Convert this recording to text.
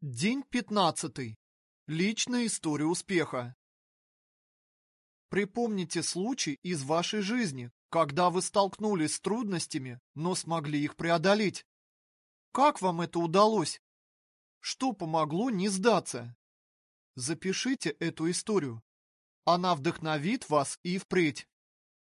День пятнадцатый. Личная история успеха. Припомните случай из вашей жизни, когда вы столкнулись с трудностями, но смогли их преодолеть. Как вам это удалось? Что помогло не сдаться? Запишите эту историю. Она вдохновит вас и впредь.